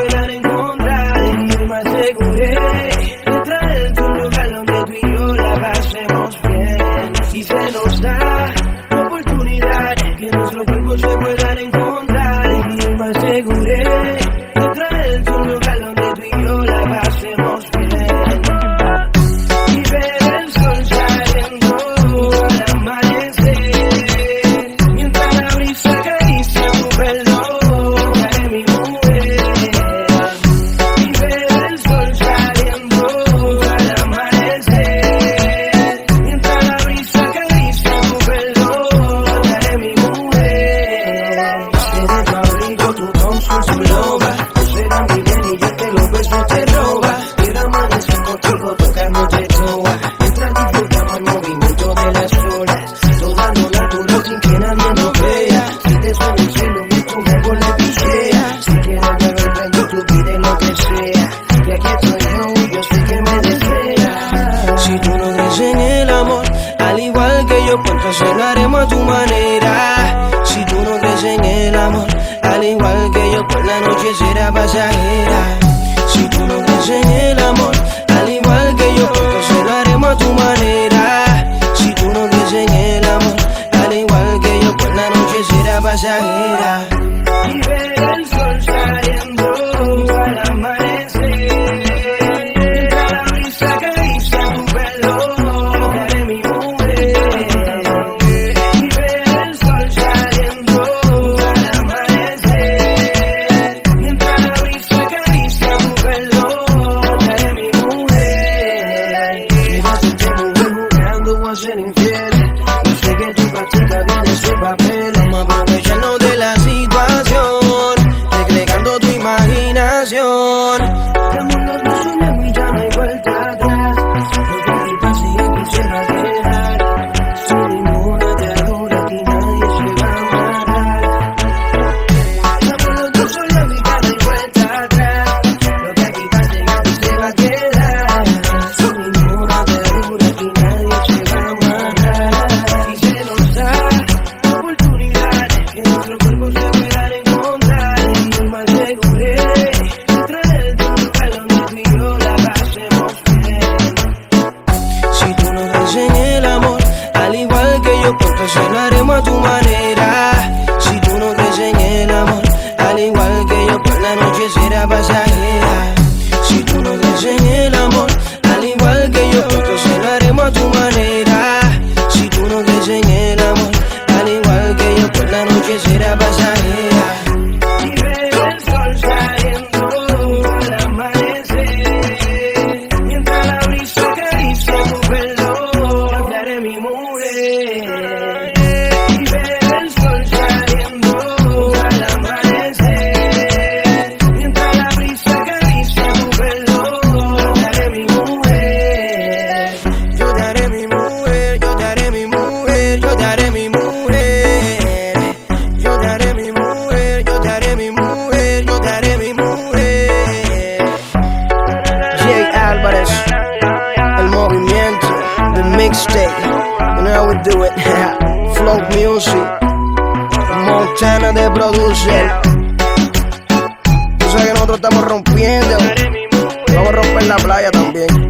puedan encontrar. Y aseguré de traerte un lugar donde tú y yo la pasemos bien. Y se nos da la oportunidad que nuestro cuerpo se puedan encontrar. Y aseguré de traerte un lugar donde tú y yo la pasemos bien. Y ver el sol saliendo al amanecer Mientras la brisa acaricia tu pelo Desde tu abrigo su loba Tú serás mi bien y lo beso te roba Quiero el movimiento de las Todo nos vea Si te suena el y tu verbo pisea Si quieres ver el tú pide lo que sea Y aquí estoy yo yo sé que me deseas Si tú no crees en el amor Al igual que yo, pues entonces lo a tu manera tú no crees en el amor Al igual que yo, pues la noche será pasajera. Si tú no crees en el amor Al igual que yo, entonces lo haremos a tu manera. Si tú no crees en el amor Al igual que yo, pues la noche será pasajera imagining do it. Flow Music, Montana de producer. Tú sabes que nosotros estamos rompiendo. Vamos a romper la playa también.